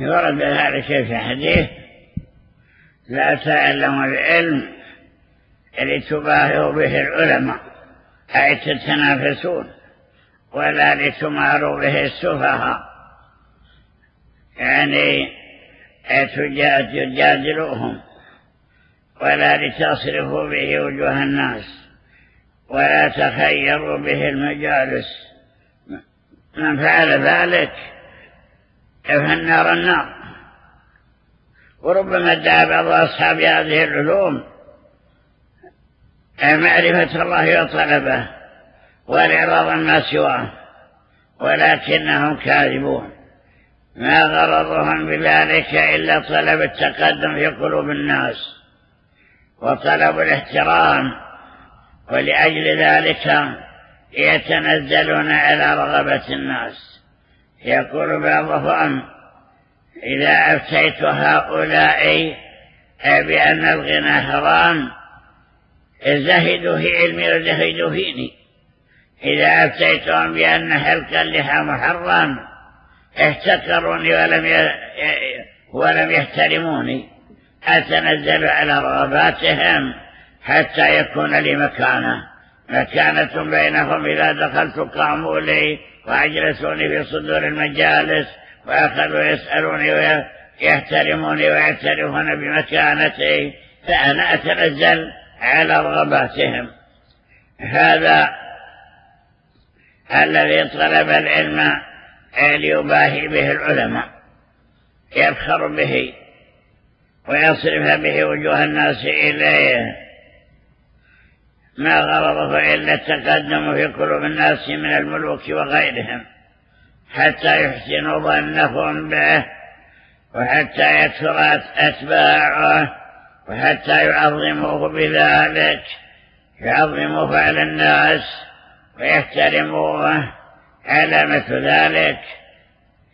ورد ذلك في حديث لا تعلم العلم لتباهوا به العلماء أي تتنافسون ولا لتماروا به السفهاء. يعني تجادلوهم ولا لتصرفوا به وجوه الناس ولا تخيروا به المجالس. من فعل ذلك فالنار النار وربما ادعى بعض أصحاب هذه العلوم معرفة الله وطلبه والإعراض ما سواه ولكنهم كاذبون. ما غرضهم بذلك إلا طلب التقدم في قلوب الناس وطلب الاحترام ولأجل ذلك يتنزلون على رغبة الناس. يقول بعضهم إذا أفتيت هؤلاء بأن الغنى حرام زهدوا في علمي وزهدوا فيني. إذا أفتيتهم بأن حلق اللحى محرم احتكروني ولم ولم يحترموني. أتنزل على رغباتهم حتى يكون لي مكانة. مكانة بينهم إذا دخلت قاموا لي وأجلسوني في صدور المجالس وأخذوا يسألوني ويحترموني ويعترفون بمكانتي فأنا أتنزل على رغباتهم. هذا الذي طلب العلم ليباهي به العلماء يفخر به ويصرف به وجوه الناس إليه. ما غرضه إلا التقدم في قلوب الناس من الملوك وغيرهم حتى يحسنوا ظنهم به وحتى يكثر أتباعه وحتى يعظموه بذلك يعظموا فعل الناس ويحترموه. علامة ذلك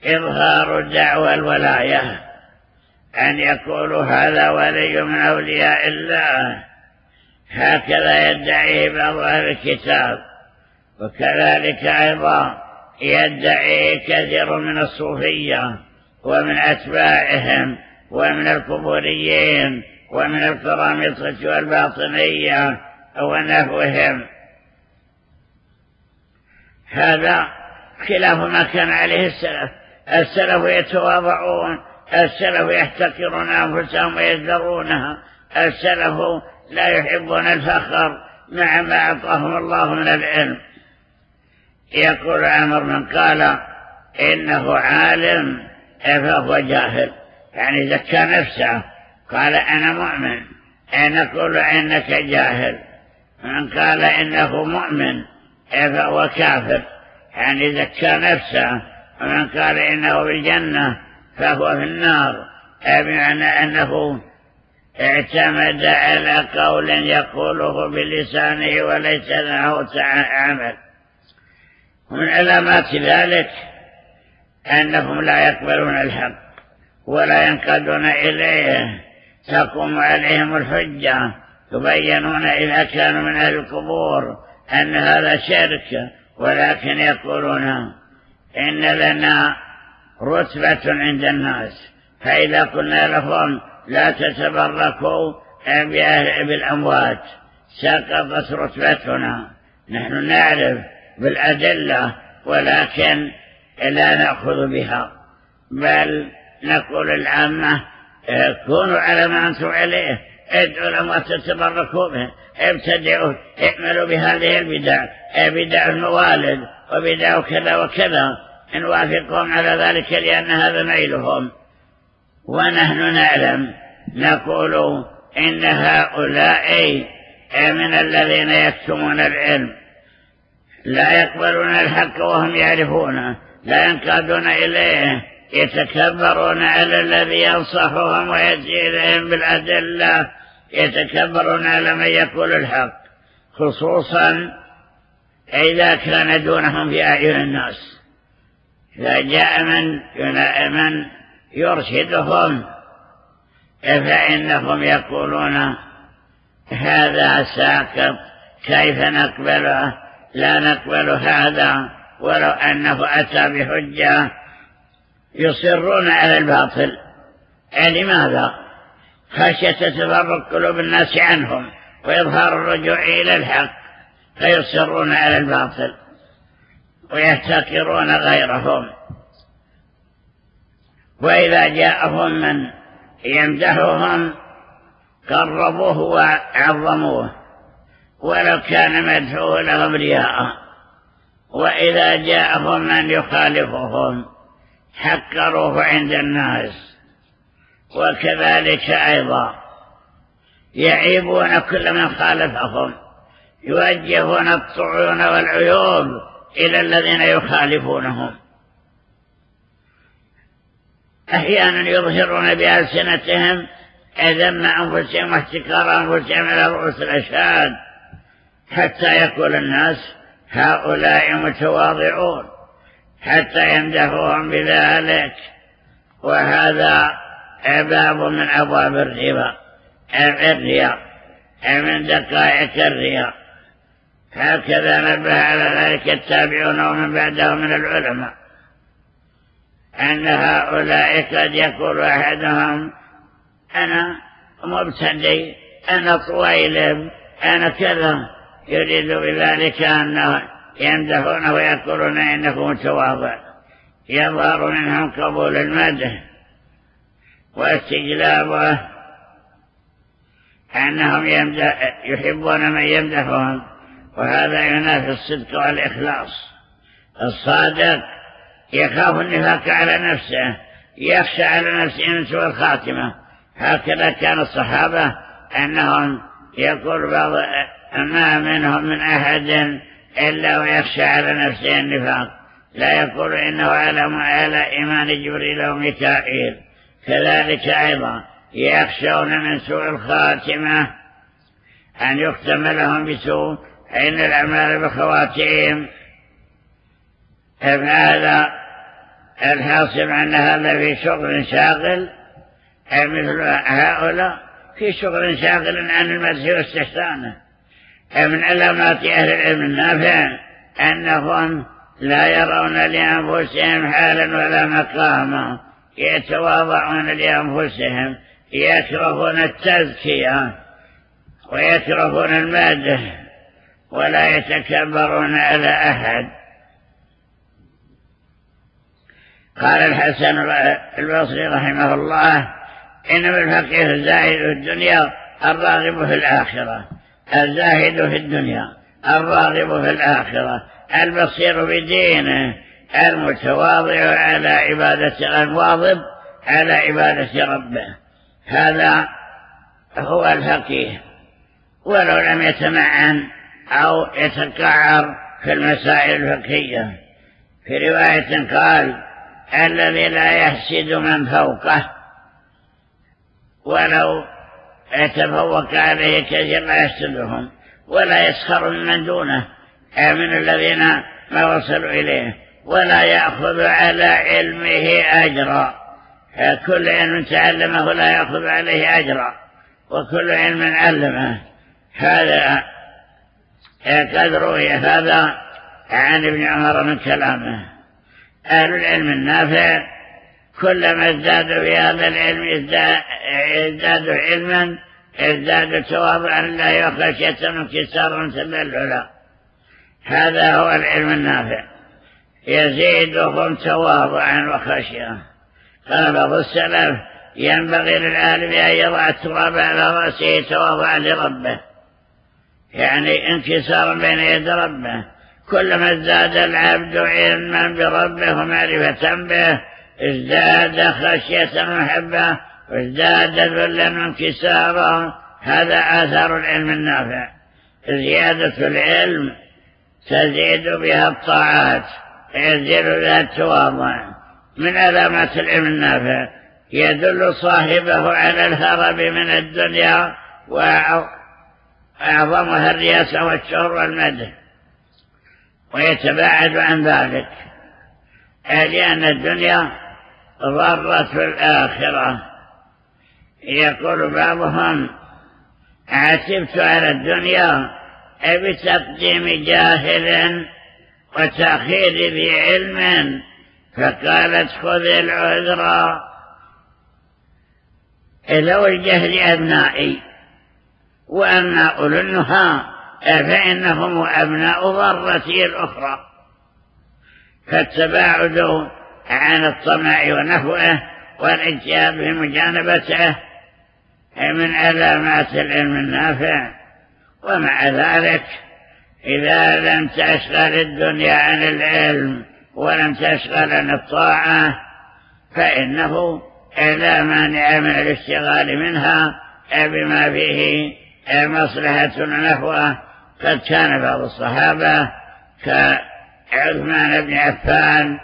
إظهار الدعوة الولاية أن يقولوا هذا ولي من أولياء الله. هكذا يدعيه بعض أهل الكتاب وكذلك أيضا يدعي كثير من الصوفية ومن أتباعهم ومن القبوريين ومن القرامطة والباطنية ونحوهم. هذا خلاف ما كان عليه السلف. السلف يتواضعون السلف يحتكرون أنفسهم ويذرونها السلف لا يحبون الفخر مع ما أعطاهم الله من العلم. يقول عمر من قال إنه عالم فهو جاهل. يعني زكى نفسه قال أنا مؤمن نقول إنك جاهل. من قال إنه مؤمن فهو كافر. يعني زكى نفسه ومن قال إنه بالجنة فهو في النار. بمعنى أنه اعتمد على قول يقوله بلسانه وليس له عمل ومن علامات ذلك أنهم لا يقبلون الحق ولا ينقدون إليه. تقوم عليهم الحجة يبينون إذا كانوا من أهل القبور أن هذا شرك ولكن يقولون إن لنا رتبة عند الناس. فإذا قلنا لهم لا تتبركوا بالأموات. سقطت رتبتنا. نحن نعرف بالأدلة ولكن لا نأخذ بها. بل نقول العامة كونوا على ما أنتم عليه. ادعوا الأموات تتبركوا به. ابتدعوا اعملوا بهذه البدع. بدع الموالد وبدع كذا وكذا. نوافقهم على ذلك لأن هذا ميلهم. ونحن نعلم نقول إن هؤلاء من الذين يكتمون العلم. لا يقبلون الحق وهم يعرفونه لا ينقادون إليه يتكبرون على الذي ينصحهم ويأتي إليهم بالأدلة يتكبرون على من يقول الحق. خصوصا إذا كان دونهم في أعين الناس. إذا جاء من من يرشدهم. فإنهم يقولون هذا ساقط كيف يصرون على الباطل. لماذا خشية تفرق قلوب الناس عنهم وإظهار الرجوع إلى الحق فيصرون على الباطل ويحتقرون غيرهم. وإذا جاءهم من يمدحهم قربوه وعظموه. ولو كان مدحوه لهم رياء وإذا جاءهم من يخالفهم حكروه عند الناس. وكذلك أيضا يعيبون كل من خالفهم يوجهون الطعون والعيوب إلى الذين يخالفونهم. أحيانا يظهرون بألسنتهم ذم أنفسهم واحتكار أنفسهم على رؤوس الأشهاد. حتى يقول الناس هؤلاء متواضعون. حتى يمدحوهم بذلك. وهذا باب من أبواب الربا. الرياء. من دقائق الرياء. هكذا نبه على ذلك التابعون ومن بعدهم من العلماء. أن هؤلاء قد يقول أحدهم أنا مبتدي أنا طويل أنا كذا. يريد بذلك أنه يمدحونه ويقولون إنه متواضع. يظهر منهم قبول المدح واستجلابه أنهم يمدح يحبون من يمدحهم وهذا ينافي الصدق والإخلاص. الصادق يخاف النفاق على نفسه يخشى على نفسه من سوء الخاتمة هكذا كان الصحابة أنهم يقول بعض ما منهم من أحد إلا ويخشى على نفسه النفاق. لا يقول إنه على إيمان جبريل وميكائيل. كذلك أيضا يخشون من سوء الخاتمة أن يختم لهم بسوء. إن الأعمال بخواتيم. فهذا الحاصل أن هذا في شغل شاغل؟ مثل هؤلاء في شغل شاغل عن المدح واستحسانه؟ من علامات أهل العلم النافع أنهم لا يرون لأنفسهم حالا ولا مقاما يتواضعون لأنفسهم يكرهون التزكية ويكرهون المادة ولا يتكبرون على أحد؟ قال الحسن البصري رحمه الله إنما الفقيه الزاهد في الدنيا الراغب في الآخرة. الزاهد في الدنيا الراغب في الآخرة. البصير بدينه المتواضع على عبادة المواظب على عبادة ربه. هذا هو الفقيه. ولو لم يتمعن أو يتقعر في المسائل الفقهية. في رواية قال الذي لا يحسد من فوقه ولو يتفوق عليه كثير لا يحسدهم ولا يسخر من دونه من الذين ما وصلوا إليه ولا يأخذ على علمه أجرا. كل علم تعلمه لا يأخذ عليه أجرا وكل علم علمه. هذا قد روي هذا عن ابن عمر من كلامه. أهل العلم النافع كلما ازدادوا في هذا العلم ازدادوا علما ازدادوا تواضعا لله وخشية وانكسارا تبللا هذا هو العلم النافع. يزيدهم تواضعا وخشية. قال بعض السلف ينبغي للعالم أن يضع التراب على رأسه تواضعا لربه. يعني انكسارا بين يد ربه. كلما ازداد العبد علما بربه ومعرفة به ازداد خشية ومحبة وازداد ذلا وانكسارا هذا آثار العلم النافع. زيادة العلم تزيد بها الطاعات يزيد بها التواضع. من علامات العلم النافع؟ يدل صاحبه على الهرب من الدنيا وأعظمها الرياسة والشهر والمدح. ويتباعد عن ذلك. لأن الدنيا ضرت الآخرة. يقول بعضهم عتبت على الدنيا بتقديم جاهل وتأخير ذي علم. فقالت خذ العذر. لو الجهل أبنائي وأبناء النهى فإنهم أبناء ضرتي الأخرى. فالتباعد عن الطمع ونحوه والاجتهاد بمجانبته من علامات العلم النافع. ومع ذلك إذا لم تشغل الدنيا عن العلم ولم تشغل عن الطاعة فإنه لا مانع من الاشتغال منها بما فيه مصلحة نحوه. قد كان بعض الصحابة كعثمان بن عفان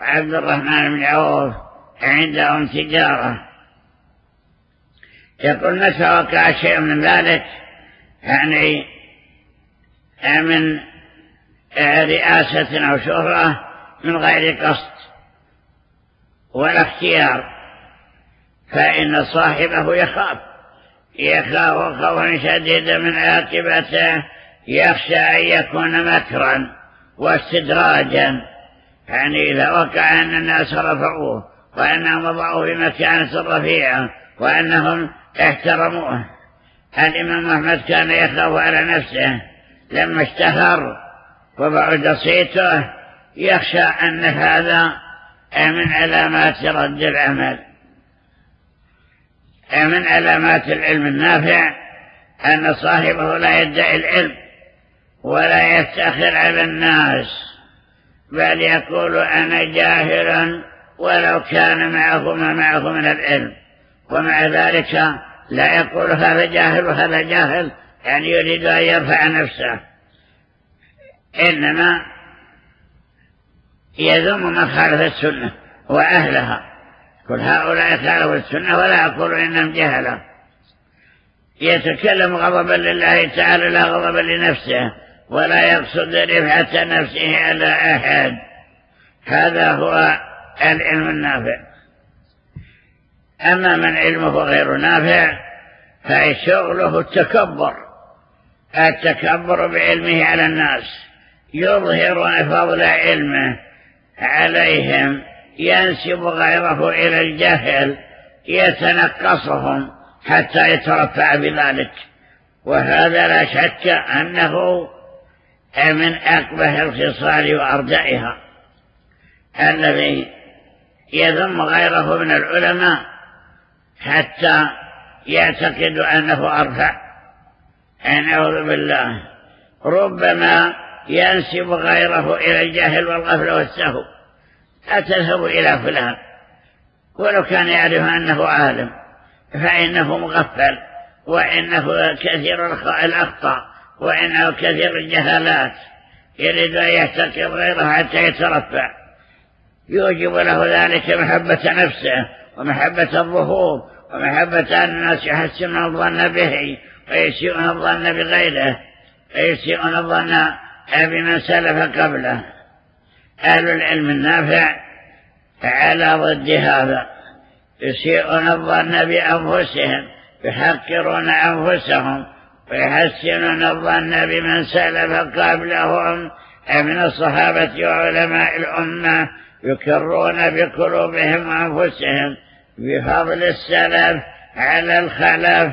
وعبد الرحمن بن عوف عندهم تجارة. يقول متى وقع شيء من ذلك؟ يعني من رئاسة أو شهرة من غير قصد ولا اختيار. فإن صاحبه يخاف. يخاف خوفا شديدا من عاقبته يخشى أن يكون مكرا واستدراجا. يعني إذا وقع أن الناس رفعوه وأنهم وضعوه في مكانة رفيعة وأنهم احترموه. الإمام أحمد كان يخاف على نفسه؟ لما اشتهر وبعد صيته يخشى أن هذا من علامات رد العمل. من علامات العلم النافع أن صاحبه لا يدعي العلم. ولا يفتخر على الناس بل يقول أنا جاهل ولو كان معه ما معه من العلم. ومع ذلك لا يقول هذا جاهل وهذا جاهل يعني يريد أن يرفع نفسه. إنما يذم من خالف السنة وأهلها. كل هؤلاء خالفوا السنة ولا يقول إنهم جهلة. يتكلم غضبا لله تعالى لا غضبا لنفسه. ولا يقصد رفعة نفسه على أحد. هذا هو العلم النافع. أما من علمه غير نافع فشغله التكبر. التكبر بعلمه على الناس. يظهر فضل علمه عليهم ينسب غيره إلى الجهل يتنقصهم حتى يترفع بذلك. وهذا لا شك أنه من أقبح الخصال وأرجعها الذي يذم غيره من العلماء حتى يعتقد أنه أرفع نعوذ بالله. ربما ينسب غيره إلى الجهل والغفل والسهو. أتذهب إلى فلان. ولو كان يعرف أنه عالم فإنه مغفل وإنه كثير الأخطاء. وإنه كثير الجهالات يريد أن يحتقر غيره حتى يترفع. يوجب له ذلك محبة نفسه ومحبة الظهور ومحبة أن الناس يحسنون الظن به ويسيئون الظن بغيره ويسيئون الظن بمن سلف قبله. أهل العلم النافع على ضد هذا. يسيئون الظن بأنفسهم يحقرون أنفسهم ويحسنون الظن بمن سلف قبلهم. من الصحابة وعلماء الأمة يكرون بقلوبهم وأنفسهم بفضل السلف على الخلف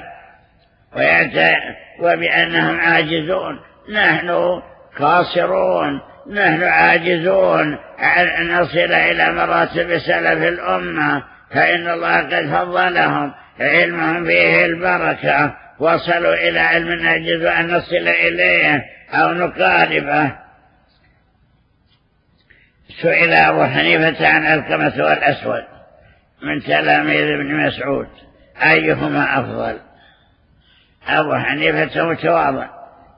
وبأنهم عاجزون. نحن قاصرون نحن عاجزون. عن أن نصل إلى مراتب سلف الأمة؟ فإن الله قد فضلهم علمهم فيه البركة. وصلوا إلى علم نجد أن نصل إليه أو نقاربه سئل أبو حنيفة عن الكمة والأسود من تلاميذ ابن مسعود أيهما أفضل؟ أبو حنيفة متواضع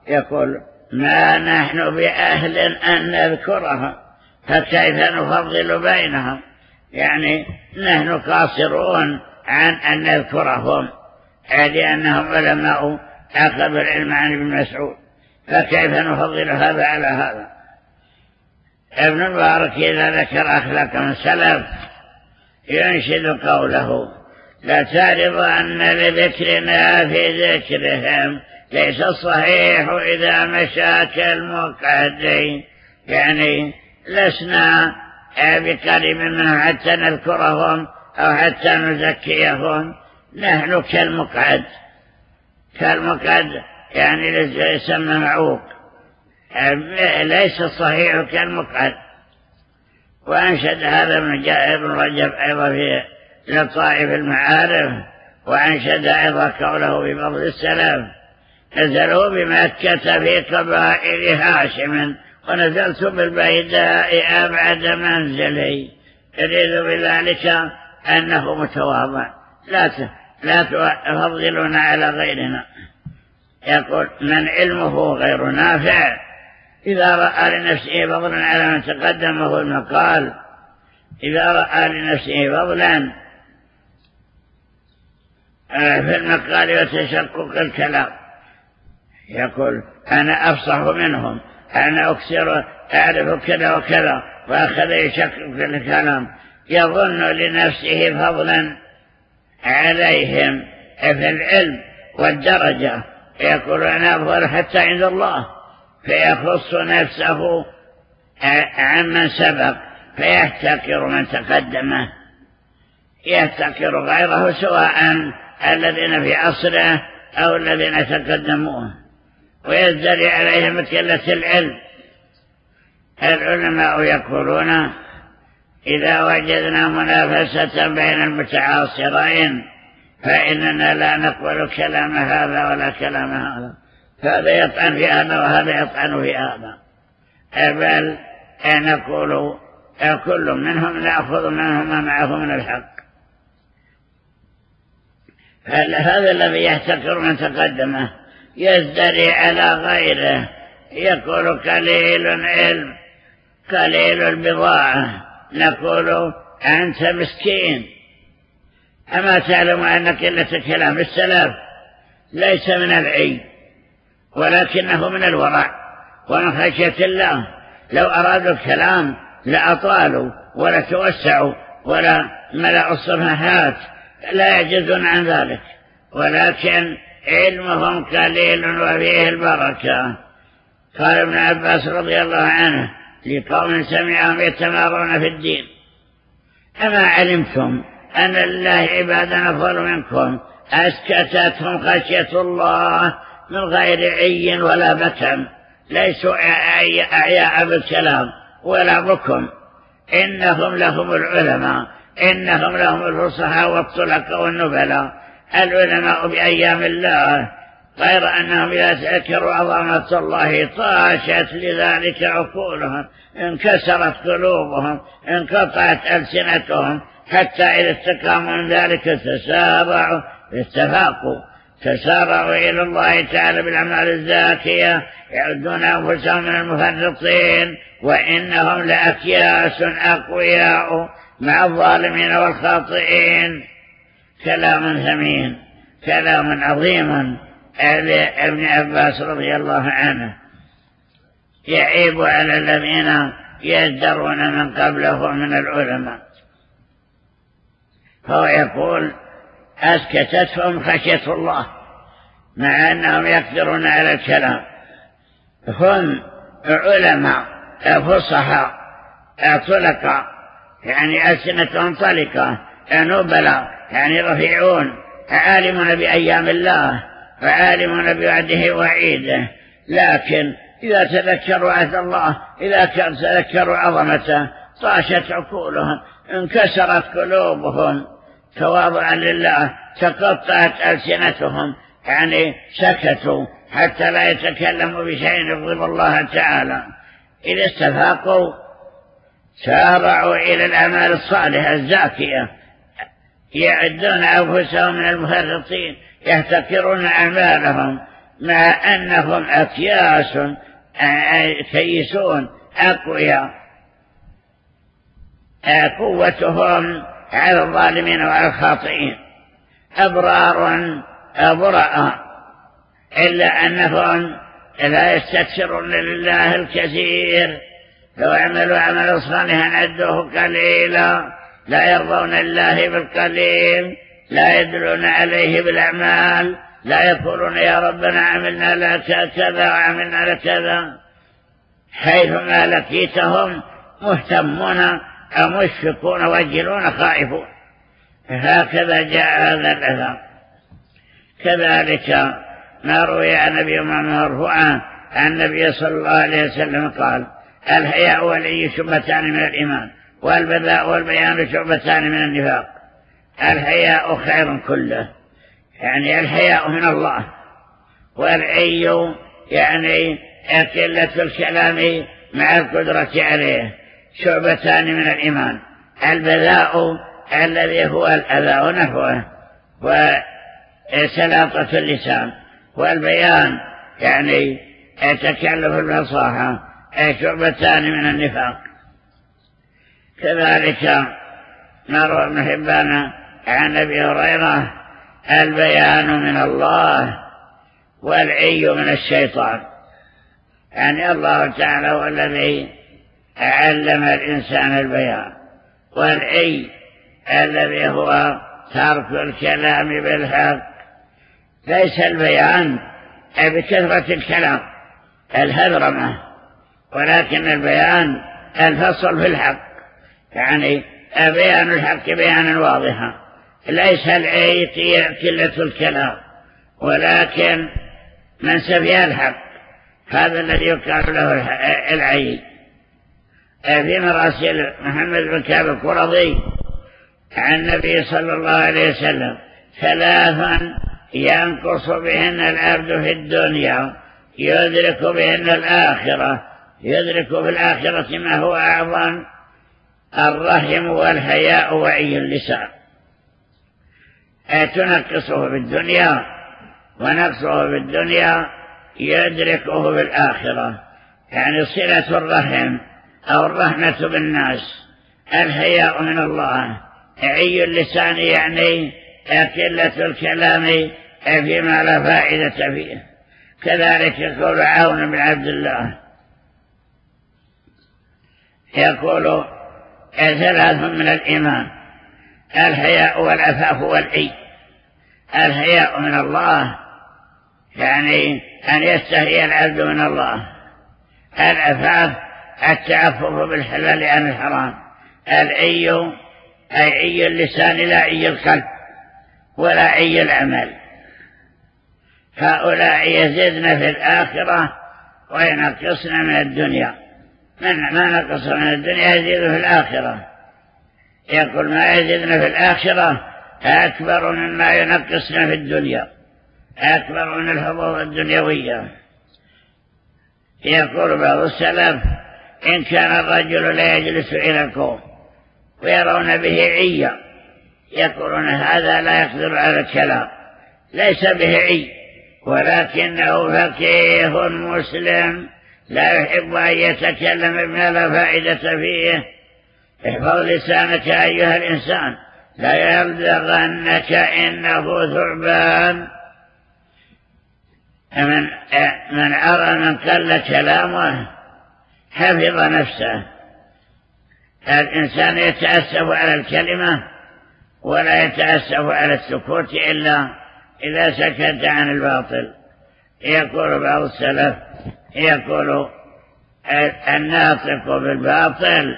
يقول ما نحن بأهل أن نذكرها فكيف نفضل بينهم؟ يعني نحن قاصرون عن أن نذكرهم. لأنهم علماء أخذوا العلم عن ابن مسعود. فكيف نفضل هذا على هذا؟ ابن المبارك إذا ذكر أخلاق من سلف ينشد قوله لا تعرض أن لذكرنا في ذكرهم ليس الصحيح إذا مشى كالمقعدين يعني لسنا بقريب منهم حتى نذكرهم أو حتى نزكيهم. نحن كالمقعد. كالمقعد يعني يسمى معوق ليس الصحيح كالمقعد. وأنشد هذا ابن رجب أيضا في لطائف المعارف وأنشد أيضا قوله بفضل السلام نزلوا بمكة في قبائل هاشم ونزلت بالبيداء أبعد منزلي. يريد بذلك أنه متواضع. لا لا تفضلون على غيرنا. يقول من علمه غير نافع إذا رأى لنفسه فضلا على من تقدمه المقال إذا رأى لنفسه فضلا آه، في المقال وتشقق الكلام. يقول أنا أفصح منهم أنا أكثر أعرف كذا وكذا وأخذ يشقق الكلام. يظن لنفسه فضلا. عليهم في العلم والدرجة. يقول أنا أفضل حتى عند الله فيخص نفسه عمن سبق فيحتكر من تقدمه. يحتكر غيره سواء الذين في عصره أو الذين تقدموه. ويزدري عليهم قلة العلم. العلماء يقولون إذا وجدنا منافسة بين المتعاصرين فإننا لا نقبل كلام هذا ولا كلام هذا. هذا يطعن في هذا وهذا يطعن في هذا بل نقول كل منهم نأخذ منهم ما معه من الحق. هذا الذي يحتكر من تقدمه يزدري على غيره؟ يقول قليل علم قليل البضاعة. نقول أنت مسكين. أما تعلم أن قلة كلام السلف ليس من العي ولكنه من الورع ومن خشية الله لو أرادوا الكلام لأطالوا ولا توسعوا ولا ملأوا الصفحات لا يجزون عن ذلك. ولكن علمهم قليل وفيه البركة. قال ابن عباس رضي الله عنه لقوم سمعهم يتمارون في الدين. أما علمتم أن لله عبادا أفضل منكم أسكتتهم خشية الله من غير عي ولا بكم. ليسوا أعياء بالكلام ولا بكم. إنهم لهم العلماء إنهم لهم الفصحاء والطلق والنبلاء. العلماء بأيام الله غير أنهم إذا ذكروا عظمة الله طاشت لذلك عقولهم انكسرت قلوبهم انقطعت ألسنتهم حتى إذا استقاموا من ذلك تسارعوا اتفاقوا تسارعوا إلى الله تعالى بالأعمال الزاكية يعدون أنفسهم من المفرطين وإنهم لأكياس أقوياء مع الظالمين والخاطئين. كلام ثمين كلام عظيم. ابن عباس رضي الله عنه يعيب على الذين يزدرون من قبله من العلماء. فهو يقول أسكتتهم خشية الله مع أنهم يقدرون على الكلام. هم علماء فصحى طلقة يعني ألسنتهم طلقة نبلاء يعني رفيعون عالمون بأيام الله. وعالمون بوعده وعيده. لكن إذا تذكروا عهد الله إذا تذكروا عظمته طاشت عقولهم انكسرت قلوبهم تواضعا لله تقطعت ألسنتهم يعني سكتوا حتى لا يتكلموا بشيء يغضب الله تعالى. إذا استفاقوا سارعوا إلى الأعمال الصالحة الزاكية يعدون أنفسهم من المفرطين يحتكرون أعمالهم مع أنهم أكياس كيسون أقوياء. قوتهم على الظالمين وعلى الخاطئين أبرار براء. إلا أنهم لا يستكثرون لله الكثير. لو عملوا عملا صالحا عدوه قليلا لا يرضون الله بالقليل. لا يدلون عليه بالأعمال لا يقولون يا ربنا عملنا لك كذا وعملنا لك كذا. حيثما لقيتهم مهتمون مشفقون وجلون خائفون. هكذا جاء هذا الأثر كذلك ما روي عن نبي مرفوعا عن النبي صلى الله عليه وسلم قال الحياء والعي شعبتان من الإيمان والبذاء والبيان شعبتان من النفاق. الحياء خير كله. يعني الحياء من الله. والعي يعني قلة الكلام مع القدرة عليه. شعبتان من الإيمان. البذاء الذي هو الأذى ونحوه. وسلاطة اللسان. والبيان يعني تكلف الفصاحة. شعبتان من النفاق. كذلك نروى ابن حبان عن أبي هريرة البيان من الله والعي من الشيطان. يعني الله تعالى هو الذي علم الإنسان البيان والعي الذي هو ترك الكلام بالحق. ليس البيان بكثرة الكلام الهذرمة ولكن البيان الفصل في الحق. يعني بيان الحق بيانا واضحا. ليس العي قلة الكلام ولكن من سفي الحق هذا الذي يقال له العي في مراسل محمد بن كعب القرظي عن النبي صلى الله عليه وسلم ثلاثا ينقص بهن العبد في الدنيا يدرك بهن الآخرة يدرك في الآخرة ما هو أعظم الرحم والحياء وعي اللسان. تنقصه في الدنيا ونقصه في الدنيا يدركه في الآخرة. يعني صلة الرحم أو الرحمة بالناس. الحياء من الله. عي اللسان يعني قلة الكلام فيما لا فائدة فيه. كذلك يقول عون بن عبد الله. يقول ثلاث من الإيمان. الحياء والعفاف والعي. الحياء من الله يعني أن يستحي العبد من الله. العفاف التعفف بالحلال عن الحرام. العي أي عي اللسان لا عي القلب ولا عي العمل. هؤلاء يزدن في الآخرة وينقصن من الدنيا. من ما نقص من الدنيا يزيد في الآخرة. يقول ما يزيدنا في الآخرة أكبر مما ينقصنا في الدنيا أكبر من الحظوظ الدنيوية. يقول بعض السلف إن كان الرجل لا يجلس إلى القوم ويرون به عيا يقولون هذا لا يقدر على الكلام ليس به عي ولكنه فقيه مسلم لا يحب أن يتكلم بما لا فائدة فيه. احفظ لسانك أيها الإنسان. لا يبلغنك إنه ثعبان. من, من أرى من قل كلامه حفظ نفسه. الإنسان يتأسف على الكلمة ولا يتأسف على السكوت إلا إذا سكت عن الباطل. يقول بعض السلف يقول الناطق بالباطل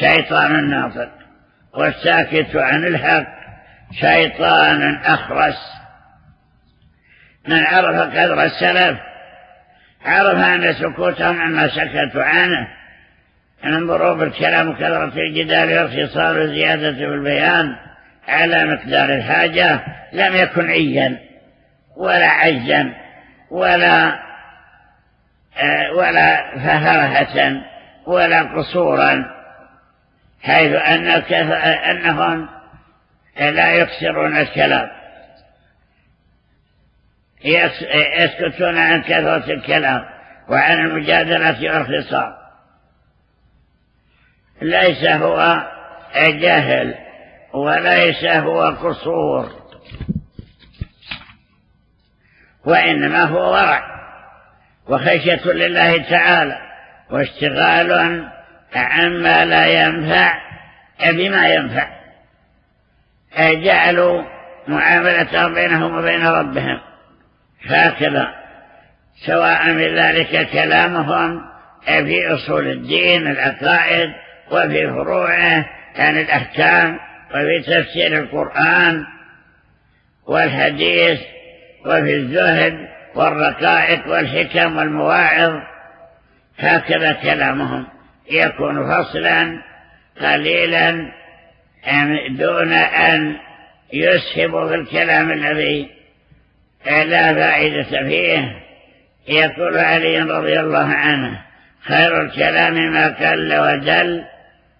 شيطان ناطق. والساكت عن الحق شيطان أخرس. من عرف قدر السلف عرف أن سكوتهم عما سكتوا عنه. من ضروب الكلام وكثرة الجدال والخصال والزيادة في البيان على مقدار الحاجة. لم يكن عيا ولا عجزا ولا ولا فهرهة ولا قصورا. حيث أن أنهم لا يكسرون الكلام. يسكتون عن كثرة الكلام وعن المجادلة والخصام. ليس هو جهل وليس هو قصور. وإنما هو ورع وخشية لله تعالى واشتغال عما لا ينفع بما ينفع. جعلوا معاملتهم بينهم وبين ربهم. هكذا سواء من ذلك كلامهم في أصول الدين العقائد وفي فروعه يعني الأحكام وفي تفسير القرآن والحديث وفي الزهد والرقائق والحكم والمواعظ. هكذا كلامهم. يكون فصلا قليلا دون أن يسهب في الكلام الذي لا فائدة فيه. يقول علي رضي الله عنه خير الكلام ما قل ودل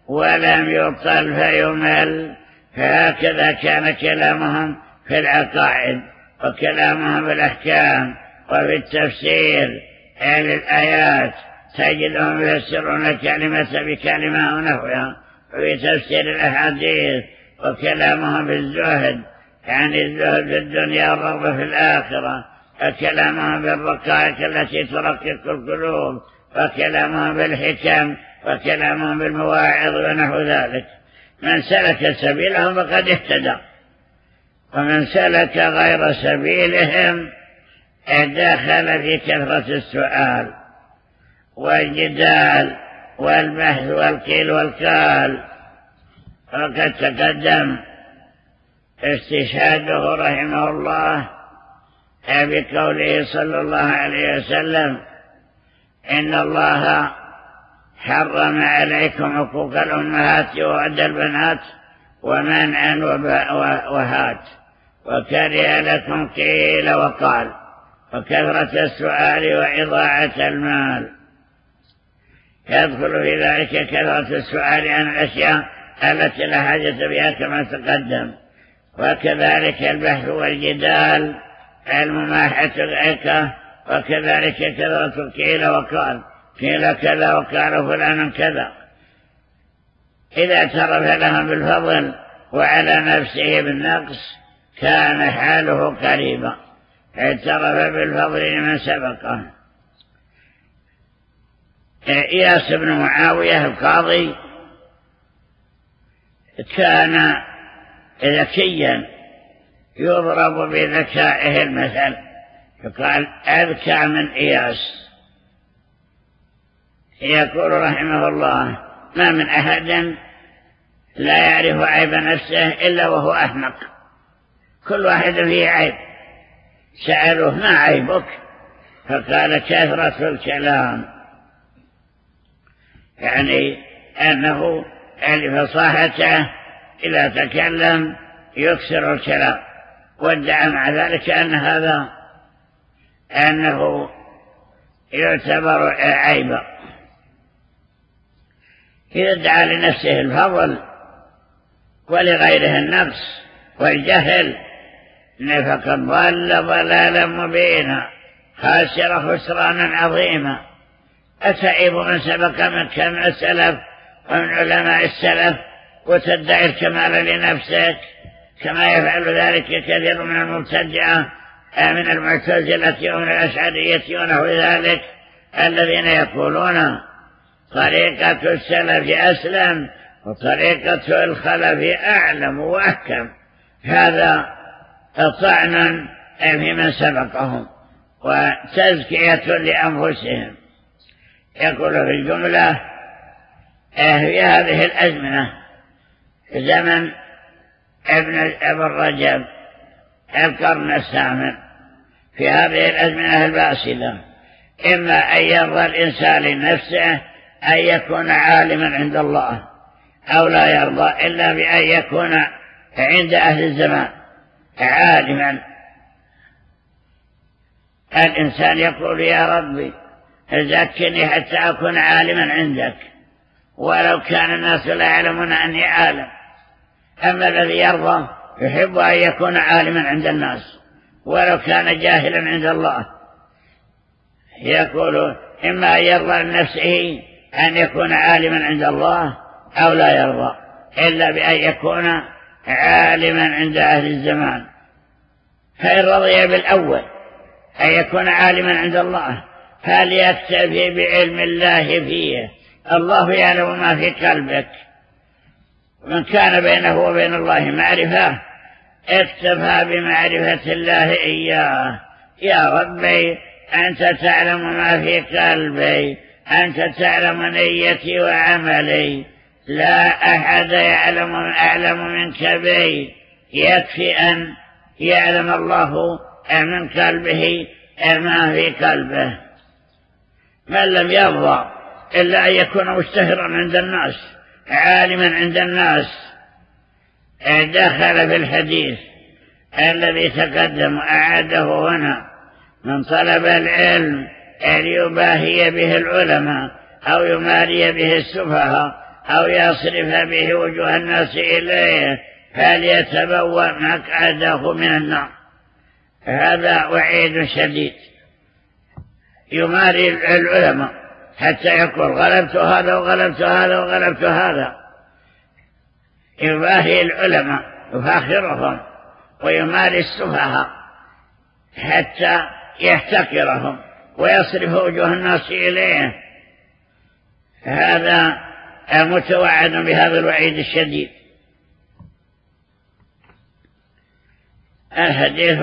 ولم يطل فيمل. فهكذا كان كلامهم في العقائد وكلامهم في الأحكام وفي التفسير للآيات تجدهم يفسرون الكلمة بكلمة ونحوها وفي تفسير الأحاديث وكلامهم في الزهد يعني الزهد في الدنيا والرغبة في الآخرة. وكلامهم بالرقائق التي ترقق القلوب. وكلامهم بالحكم وكلامهم بالمواعظ ونحو ذلك. من سلك سبيلهم فقد اهتدى. ومن سلك غير سبيلهم دخل في كثرة السؤال. والجدال والبحث والقيل والقال وقد تقدم استشهاده رحمه الله بقوله صلى الله عليه وسلم إن الله حرم عليكم حقوق الأمهات وعد البنات ومنعا وهات. وكره لكم قيل وقال وكثرة السؤال وإضاعة المال. يدخل في ذلك كثرة السؤال عن الأشياء التي لا حاجة بها كما تقدم. وكذلك البحث والجدال المماحة العكة وكذلك كثرة قيل وقال قيل كذا وقال فلان كذا. إذا اعترف لهم بالفضل وعلى نفسه بالنقص كان حاله قريبا. اعترف بالفضل لمن سبقه. إياس بن معاوية القاضي كان ذكيا يضرب بذكائه المثل يقال أذكى من إياس. يقول رحمه الله ما من أحد لا يعرف عيب نفسه إلا وهو أحمق. كل واحد فيه عيب. سألوه ما عيبك؟ فقال كثرة الكلام. يعني أنه لفصاحته إذا تكلم يكسر الكلام. وادعى مع ذلك أن هذا أنه يعتبر عيبا إذا ادعى لنفسه الفضل ولغيره النقص والجهل فقد ضل ضلالا مبينا خاسر خسرانا عظيما. أتعيب من سبق من السلف ومن علماء السلف وتدعي الكمال لنفسك. كما يفعل ذلك كثير من المبتدعة من المعتزلة ومن الأشعرية ونحو ذلك الذين يقولون طريقة السلف أسلم وطريقة الخلف أعلم وأحكم. هذا طعنا في من سبقهم وتزكية لأنفسهم. يقول في الجملة في هذه الأزمنة زمن ابن ابن رجب القرن الثامن في هذه الأزمنة الباسلة إما أن يرضى الإنسان لنفسه أن يكون عالما عند الله أو لا يرضى إلا بأن يكون عند أهل الزمان عالما. الإنسان يقول يا ربي زكني حتى أكون عالما عندك. ولو كان الناس لا يعلمون أني عالم. أما الذي يرضى يحب أن يكون عالما عند الناس. ولو كان جاهلا عند الله. يقول إما أن يرضى لنفسه أن يكون عالما عند الله أو لا يرضى. إلا بأن يكون عالما عند أهل الزمان. فإن رضي بالأول أن يكون عالما عند الله فليكتفي بعلم الله فيه؟ الله يعلم ما في قلبك. من كان بينه وبين الله معرفة اكتفى بمعرفة الله إياه. يا ربي أنت تعلم ما في قلبي أنت تعلم نيتي وعملي. لا أحد يعلم أعلم منك به يكفي أن يعلم الله من قلبه ما في قلبه. من لم يرضى إلا أن يكون مشتهرا عند الناس عالما عند الناس. دخل في الحديث الذي تقدم أعاده هنا من طلب العلم أن يباهي به العلماء أو يماري به السفهاء أو يصرف به وجوه الناس إليه فليتبوأ مقعده من النار. هذا وعيد شديد. يماري العلماء حتى يقول غلبت هذا وغلبت هذا وغلبت هذا. يباهي العلماء يفاخرهم ويماري السفهاء حتى يحتقرهم ويصرف وجوه الناس إليه. هذا متوعد بهذا الوعيد الشديد. الحديث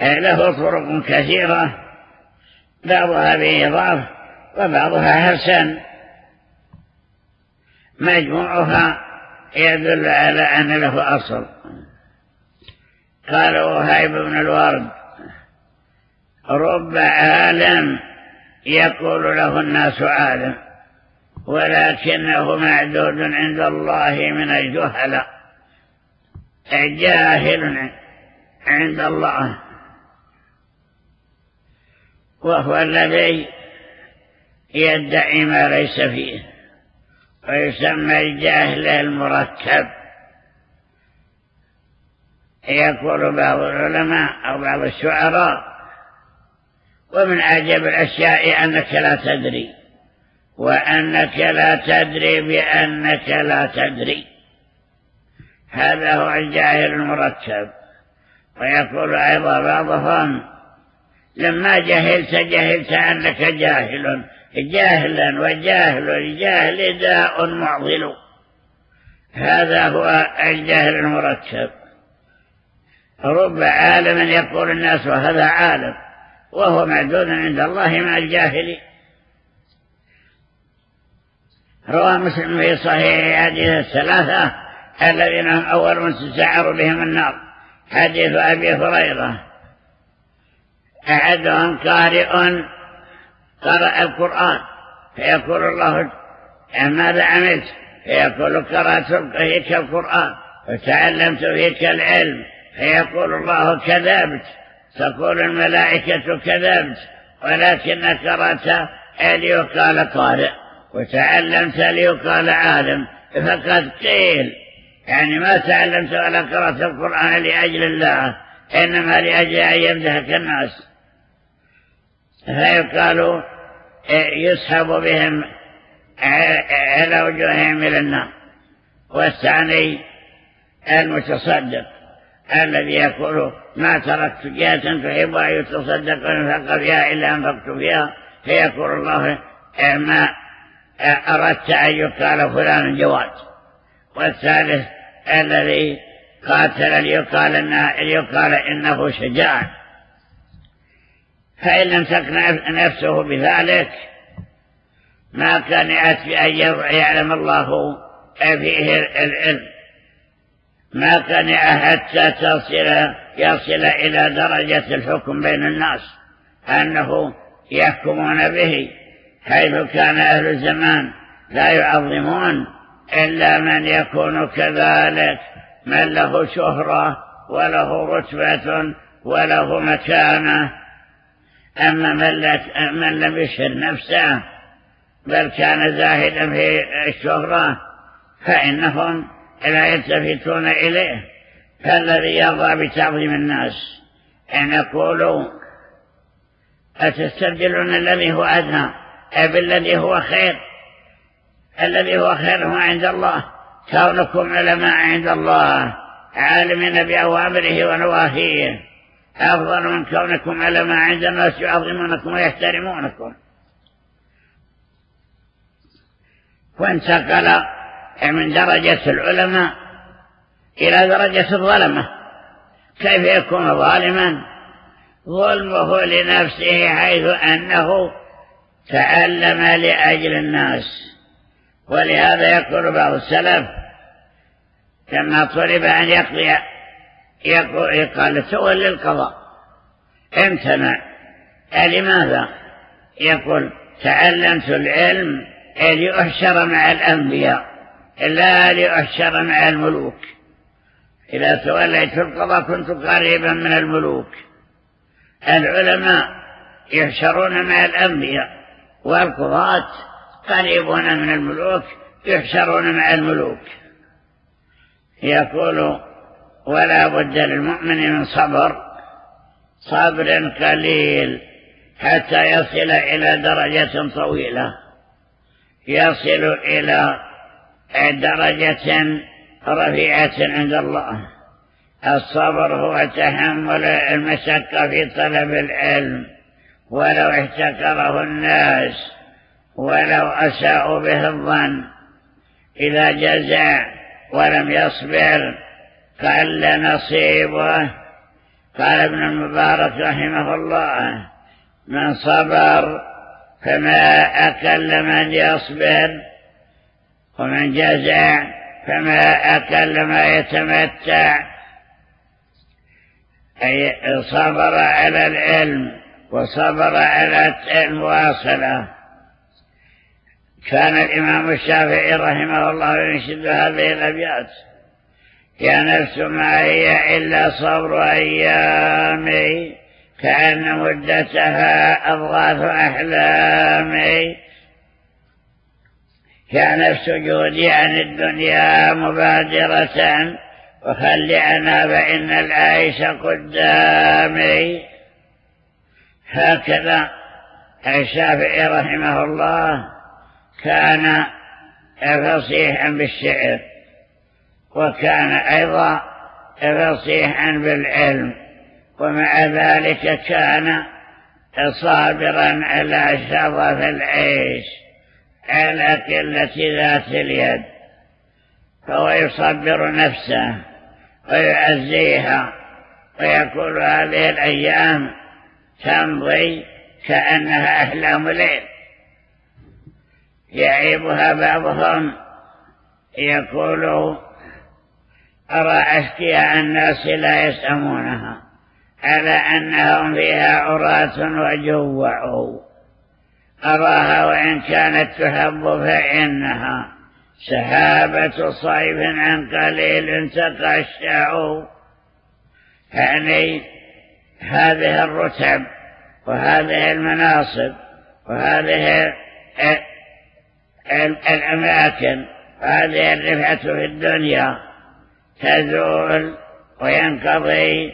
له طرق كثيرة بعضها بإضافة وبعضها حسن. مجموعها يدل على أن له أصل. قال وهيب بن الورد رب عالم يقول له الناس عالم ولكنه معدود عند الله من الجهل جاهل عند الله. وهو الذي يدعي ما ليس فيه ويسمى الجاهل المركب. يقول بعض العلماء أو بعض الشعراء ومن أعجب الأشياء أنك لا تدري وأنك لا تدري بأنك لا تدري. هذا هو الجاهل المركب. ويقول أيضا بعضهم لما جهلت جهلت أنك جاهل. جاهلا وجاهل الجاهل داء معضل. هذا هو الجاهل المركب. رب عالم يقول الناس وهذا عالم وهو معدود عند الله مع الجاهل. روى مسلم في صحيح حديث الثلاثة الذين هم أول من تسعر بهم النار. حديث أبي هريرة. أحدهم قارئ قرأ القرآن فيقول الله ماذا عملت فيقول قرأت فيك القرآن وتعلمت فيك العلم فيقول الله كذبت تقول الملائكة كذبت ولكنك قرأت ليقال قارئ وتعلمت ليقال عالم فقد قيل يعني ما تعلمت ولا قرأت القرآن لأجل الله إنما لأجل أن يمدحك الناس. فيقال يسحب بهم على وجوههم إلى النار. والثاني المتصدق الذي يقول ما تركت جهة تحب أن يتصدق وينفق فيها إلا أنفقت فيها. فيقول الله ما أردت أن يقال فلان جواد. والثالث الذي قاتل ليقال إنه شجاع. فإن لم تقنع نفسه بذلك ما كان يأتي أن يعلم الله فيه العلم. ما كان حتى تصل يصل إلى درجة الحكم بين الناس أنه يحكمون به حيث كان أهل الزمان لا يعظمون إلا من يكون كذلك من له شهرة وله رتبة وله مكانة. أما من, لم يشهر نفسه بل كان زاهدا في الشهرة فإنهم لا يلتفتون إليه. فالذي يرضى بتعظيم الناس أن يقولوا أتستبدلون الذي هو أدنى؟ بالذي هو خير؟ الذي هو خير هو عند الله. كونكم علماء عند الله عالمين بأوامره ونواهيه. أفضل من كونكم علماء عند الناس يعظمونكم ويحترمونكم. وانتقل من درجة العلماء إلى درجة الظلمة. كيف يكون ظالما؟ ظلمه لنفسه حيث أنه تعلم لأجل الناس. ولهذا يقول بعض السلف لما طلب أن يقضي يقول قال تولي القضاء امتنع. لماذا؟ يقول تعلمت العلم لأحشر مع الأنبياء لا لأحشر مع الملوك. إذا توليت القضاء كنت قريبا من الملوك. العلماء يحشرون مع الأنبياء والقضاة قريبون من الملوك يحشرون مع الملوك. يقول ولا بد للمؤمن من صبر صبر قليل حتى يصل إلى درجة طويلة. يصل إلى درجة رفيعة عند الله. الصبر هو تحمل المشقة في طلب العلم. ولو احتكره الناس ولو أساءوا به الظن إذا جزع ولم يصبر قل نصيبه. قال ابن المبارك رحمه الله من صبر فما أكل من يصبر ومن جزع فما أكل ما يتمتع. أي صبر على العلم وصبر على المواصلة كان الإمام الشافعي رحمه الله ينشد هذه الأبيات. يا نفس ما هي إلا صبر أيامي كأن مدتها أضغاث أحلامي. يا نفس جودي عن الدنيا مبادرة وخلي عنها فإن العيش قدامي. هكذا الشافعي رحمه الله كان فصيحا بالشعر. وكان أيضا فصيحا بالعلم ومع ذلك كان صابرا على شظف العيش على قلة ذات اليد فهو يصبر نفسه ويعزيها ويقول هذه الأيام تمضي كأنها أحلام ليل يعيبها بعضهم يقول أرى أشكياء الناس لا يسأمونها على أنهم فيها عراة وجوعوا. أراها وإن كانت تحب فإنها. سحابة صيف عن قليل تقشع يعني هذه الرتب وهذه المناصب وهذه الأماكن وهذه الرفعة في الدنيا. تزول وينقضي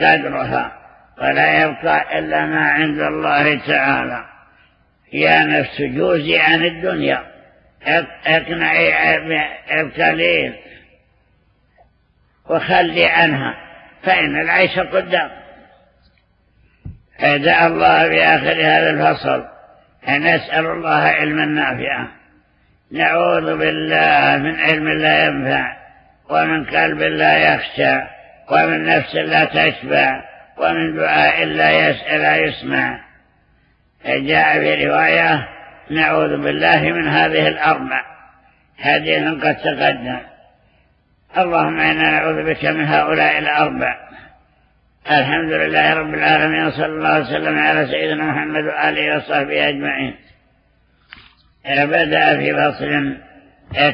قدرها ولا يبقى إلا ما عند الله تعالى. يا نفس جوزي عن الدنيا أقنعي القليل وخلي عنها فإن العيش قدام. دعا الله في آخر هذا الفصل أن نسأل الله علما نافعا. نعوذ بالله من علم لا ينفع. ومن قلب لا يخشى ومن نفس لا تشبع ومن دعاء لا يسأل يسمع. جاء في رواية نعوذ بالله من هذه الأربع. حديث قد تقدم. اللهم إنا نعوذ بك من هؤلاء الأربع. الحمد لله رب العالمين صلى الله عليه وسلم على سيدنا محمد وآله وصحبه أجمعين. بدأ في فصل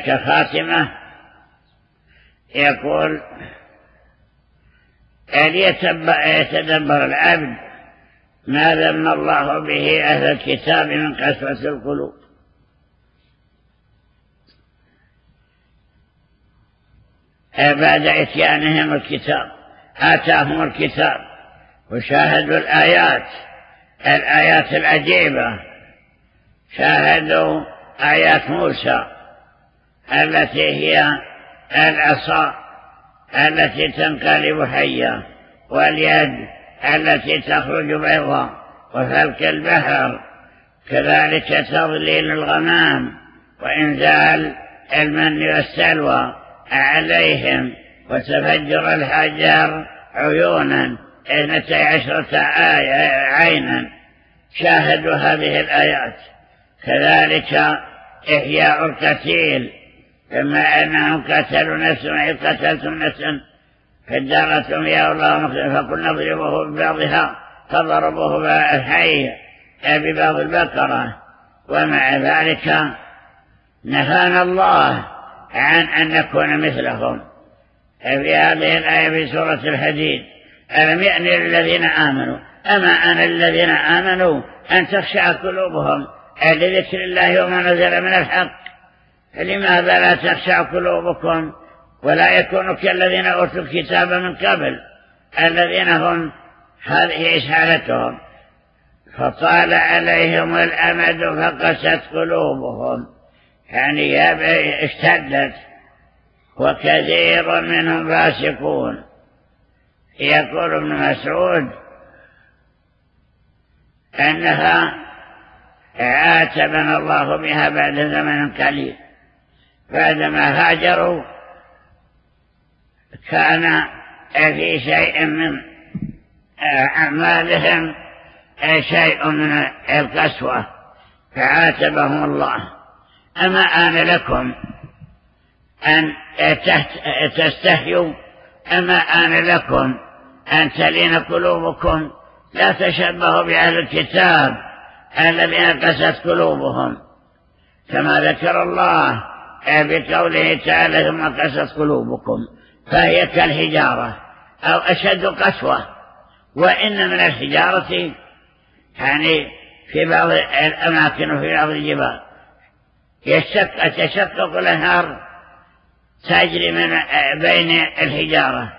كخاتمة يقول يتدبر العبد ما ذم الله به أهل الكتاب من قسوة القلوب؟ بعد إتيانهم الكتاب آتاهم الكتاب وشاهدوا الآيات الآيات العجيبة شاهدوا آيات موسى التي هي العصا التي تنقلب حية واليد التي تخرج بيضاء وفلك البحر. كذلك تضليل الغمام وإنزال المن والسلوى عليهم وتفجر الحجر عيونا اثنتي عشرة آية عينا. شاهدوا هذه الآيات. كذلك إحياء القتيل كما أنهم قتلوا نفسا وإذ قتلتم نفسا فدارتم يا الله فقلنا اضربوه ببعضها فضربوه الحي ببعض البقرة. ومع ذلك نهانا الله عن أن نكون مثلهم. في هذه الآية في سورة الحديد ألم يأن للذين آمنوا؟ أما أنا الذين آمنوا أن تخشع قلوبهم لذكر الله وما نزل من الحق؟ لماذا لا تخشع قلوبكم ولا يكونوا كالذين أوتوا الكتاب من قبل؟ الذين هم هذه إشارتهم. فطال عليهم الأمد فقست قلوبهم. يعني اشتدت وكثير منهم فاسقون يقول ابن مسعود أنها عاتبنا الله بها بعد زمن قليل. بعدما هاجروا كان في شيء من أعمالهم شيء من القسوة. فعاتبهم الله. أما آن لكم أن تستحيوا أما آن لكم أن تلين قلوبكم. لا تشبهوا بأهل الكتاب الذين قست قلوبهم. كما ذكر الله بقوله تعالى ثم قست قلوبكم فهي كالحجارة أو أشد قسوة وإن من الحجارة يعني في بعض الأماكن وفي بعض الجبال يشق تشقق الأنهار تجري من بين الحجارة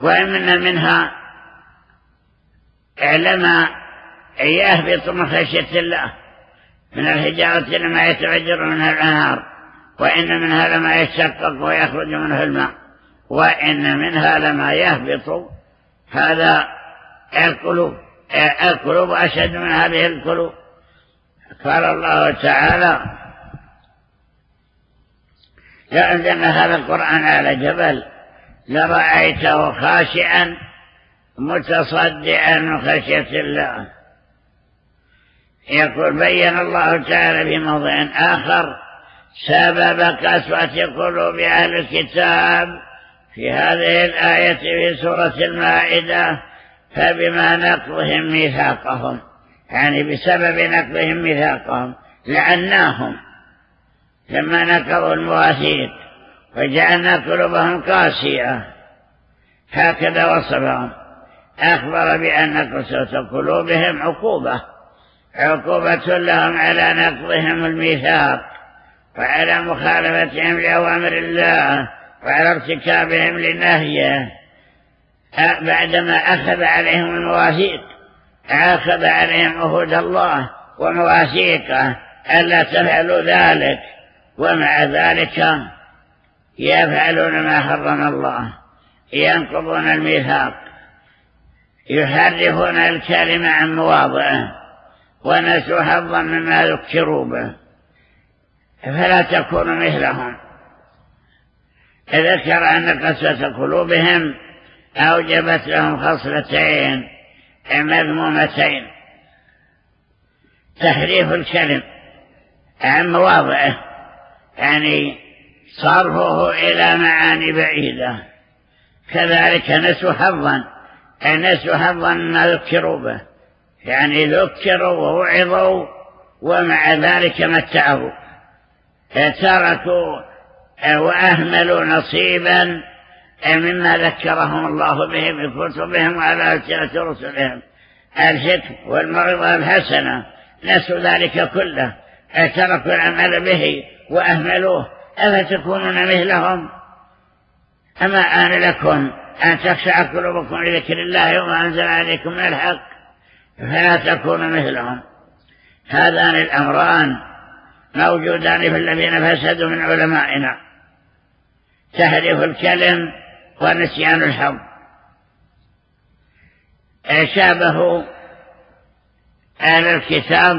وإن منها لما يهبط من خشية الله من الحجارة لما يتفجر منها الأنهار. وإن منها لما يشقق ويخرج منه الماء وإن منها لما يهبط هذا القلوب القلوب أشد من هذه القلوب. قال الله تعالى لو أنزلنا هذا القرآن على جبل لرأيته خاشعا متصدعا من خشية الله. يقول بين الله تعالى في موضع آخر سبب قسوة قلوب أهل الكتاب في هذه الآية في سورة المائدة فبما نقضهم ميثاقهم يعني بسبب نقضهم ميثاقهم لعناهم. لما نقضوا المواثيق وجعلنا قلوبهم قاسية. هكذا وصفهم. أخبر بأن قسوة قلوبهم عقوبة. عقوبة لهم على نقضهم الميثاق. وعلى مخالفتهم لأوامر الله وعلى ارتكابهم لنهيه. بعدما أخذ عليهم المواثيق أخذ عليهم عهود الله ومواثيقه ألا تفعلوا ذلك؟ ومع ذلك يفعلون ما حرم الله ينقضون الميثاق يحرفون الكلمة عن مواضعه ونسوا حظا مما ذكروا به. فلا تكونوا مثلهم. ذكر أن قسوة قلوبهم أوجبت لهم خصلتين مذمومتين. تحريف الكلم عن مواضعه يعني صرفه إلى معاني بعيدة. كذلك نسوا حظا نسوا حظا ما ذكروا به. يعني ذكروا ووعظوا ومع ذلك متعوا. تركوا وأهملوا نصيبا مما ذكرهم الله به في كتبهم وعلى ألسنة رسلهم. الحكم والموعظة الحسنة نسوا ذلك كله. تركوا العمل به وأهملوه. أفتكونون مثلهم؟ أما آن لكم أن تخشع قلوبكم لذكر الله وما أنزل عليكم من الحق فلا تكونوا مثلهم. هذان الأمران موجودان في الذين فسدوا من علمائنا. تهرف الكلم ونسيان الحظ. شابه أهل الكتاب.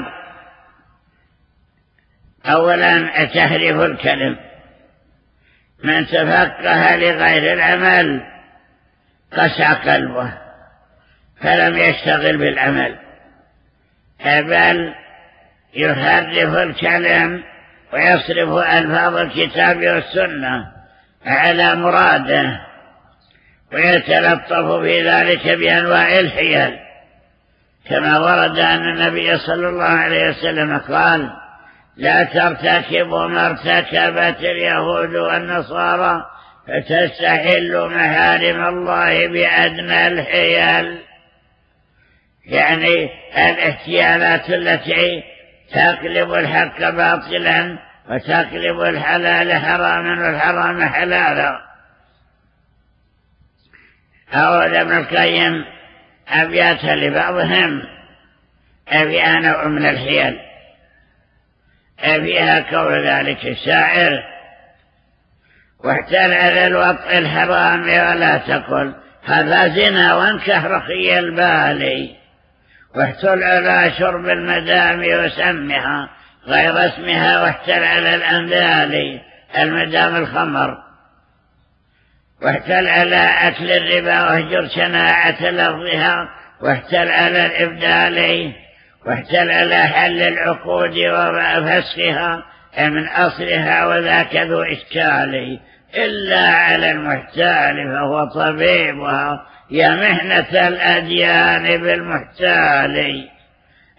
أولا تهرف الكلم. من تفقه لغير العمل قسى قلبه فلم يشتغل بالعمل. بل يحرف الكلم ويصرف ألفاظ الكتاب والسنة على مراده ويتلطف في ذلك بأنواع الحيل. كما ورد أن النبي صلى الله عليه وسلم قال لا ترتكبوا ما ارتكبت اليهود والنصارى فتستحلوا محارم الله بأدنى الحيل. يعني الاحتيالات التي تقلب الحق باطلا وتقلب الحلال حراما والحرام حلالا. أورد ابن القيم أبيات لبعضهم أبيها نوع من الحيل. أبيها كون ذلك الشاعر واحتل على الوطء الحرام ولا تقل هذا زنا وانكح رخي البالي واحتل على شرب المدام وسمها غير اسمها واحتل على الأنذال المدام الخمر. واحتل على أكل الربا واهجر شناعة لفظها واحتل على الإبدال واحتل على حل العقود وفسخها من أصلها وذاك ذو إشكال. إلا على المحتال فهو طبيبها يا مهنة الأديان بالمحتال.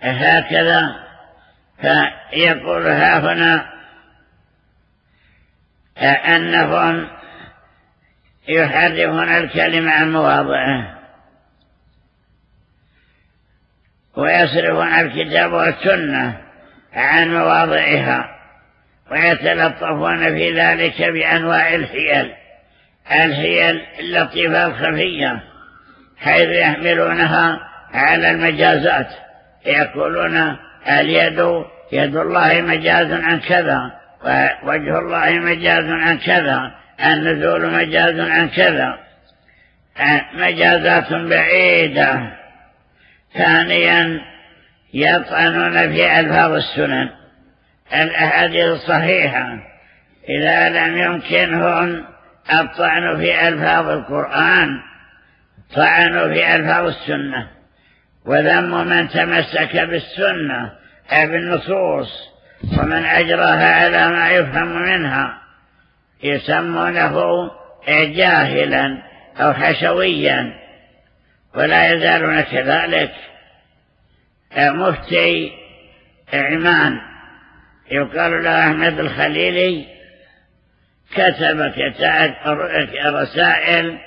هكذا فيقول ها هنا أنهم يحرفون الكلمة عن مواضعه ويصرفون الكتاب والسنة عن مواضعها ويتلطفون في ذلك بأنواع الحيل الحيل اللطيفة الخفية. حيث يحملونها على المجازات. يقولون اليد يد الله مجاز عن كذا ووجه الله مجاز عن كذا النزول مجاز عن كذا. مجازات بعيدة. ثانيا يطعنون في ألفاظ السنن. الأحاديث الصحيحة إذا لم يمكنهم الطعن في ألفاظ القرآن طعنوا في ألفاظ السنة. وذم من تمسك بالسنة أي بالنصوص ومن أجراها على ما يفهم منها. يسمونه جاهلا أو حشويا ولا يزالون كذلك. مفتي عمان يقال له أحمد الخليلي كتب كتاب رسائل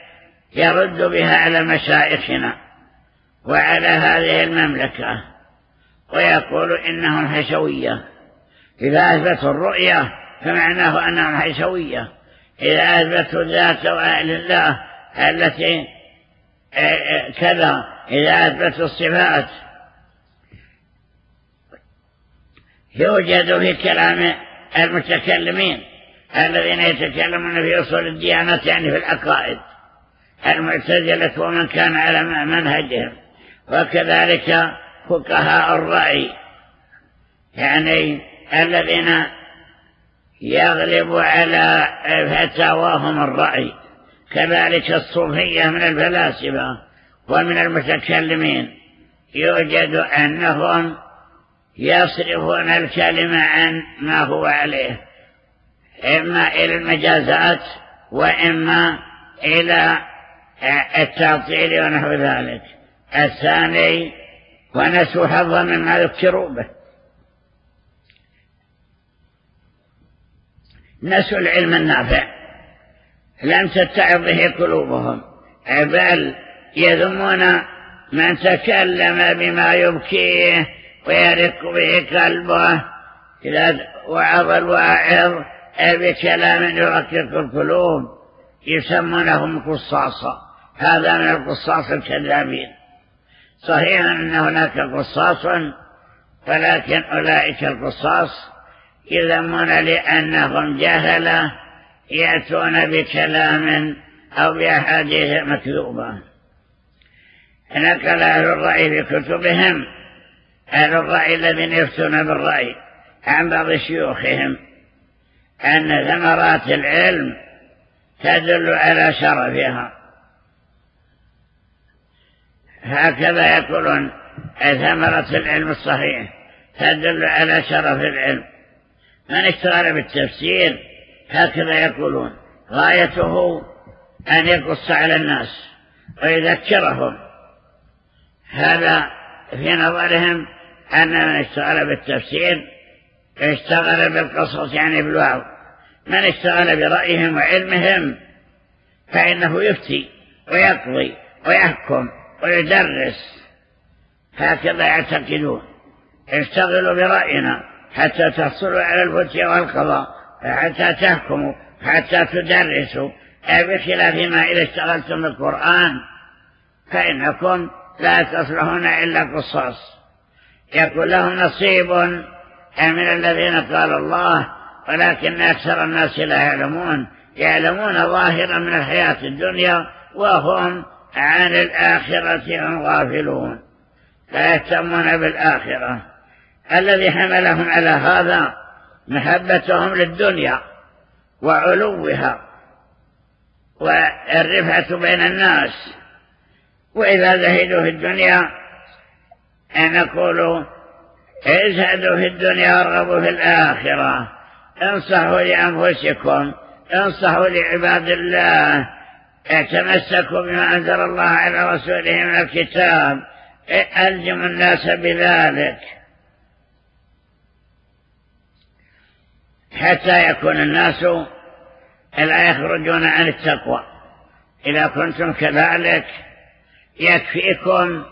يرد بها على مشايخنا وعلى هذه المملكة ويقول إنهم حشوية إذا أثبتوا الرؤية فمعناه أنهم حشوية إذا أثبتوا ذات وأهل الله التي كذا. إذا أثبتوا الصفات يوجد في كلام المتكلمين الذين يتكلمون في أصول الديانة يعني في العقائد. المعتزلة ومن كان على منهجهم وكذلك فقهاء الرأي. يعني الذين يغلب على فتاواهم الرأي. كذلك الصوفية من الفلاسفة ومن المتكلمين. يوجد أنهم يصرفون الكلمة عن ما هو عليه. إما إلى المجازات وإما إلى التعطيل ونحو ذلك. الثاني ونسوا حظا مما ذكروا به. نسوا العلم النافع. لم تتعظ به قلوبهم. بل يذمون من تكلم بما يبكيه ويرق به قلبه. إذا وعظ الواعظ بكلام يرقق القلوب. يسمونهم قصاصا. هذا من القصاص الكذابين. صحيح أن هناك قصاص ولكن أولئك القصاص يذمون لأنهم جهلة يأتون بكلام أو بأحاديث مكذوبة. نقل أهل الرأي في كتبهم أهل الرأي الذين يفتون بالرأي عن بعض شيوخهم أن ثمرات العلم تدل على شرفها. هكذا يقولون ثمرة العلم الصحيح تدل على شرف العلم. من اشتغل بالتفسير هكذا يقولون غايته أن يقص على الناس ويذكرهم. هذا في نظرهم أن من اشتغل بالتفسير اشتغل بالقصص يعني بالوعظ من اشتغل برأيهم وعلمهم فإنه يفتي ويقضي ويحكم. ويدرس. هكذا يعتقدون. اشتغلوا برأينا حتى تحصلوا على الفتية والقضاء حتى تحكموا حتى تدرسوا. بخلاف ما إذا اشتغلتم بالقرآن فإنكم لا تصلحون إلا قصاص يكون لهم نصيب من الذين قال الله ولكن أكثر الناس لا يعلمون. يعلمون ظاهرا من الحياة الدنيا وهم عن الآخرة هم غافلون. لا يهتمون بالآخرة. الذي حملهم على هذا محبتهم للدنيا وعلوها والرفعة بين الناس. وإذا زهدوا في الدنيا نقول ازهدوا في الدنيا ورغبوا في الآخرة. انصحوا لأنفسكم انصحوا لعباد الله تمسكوا بما أنزل الله على رسوله من الكتاب. ألزموا الناس بذلك. حتى يكون الناس لا يخرجون عن التقوى. إذا كنتم كذلك يكفيكم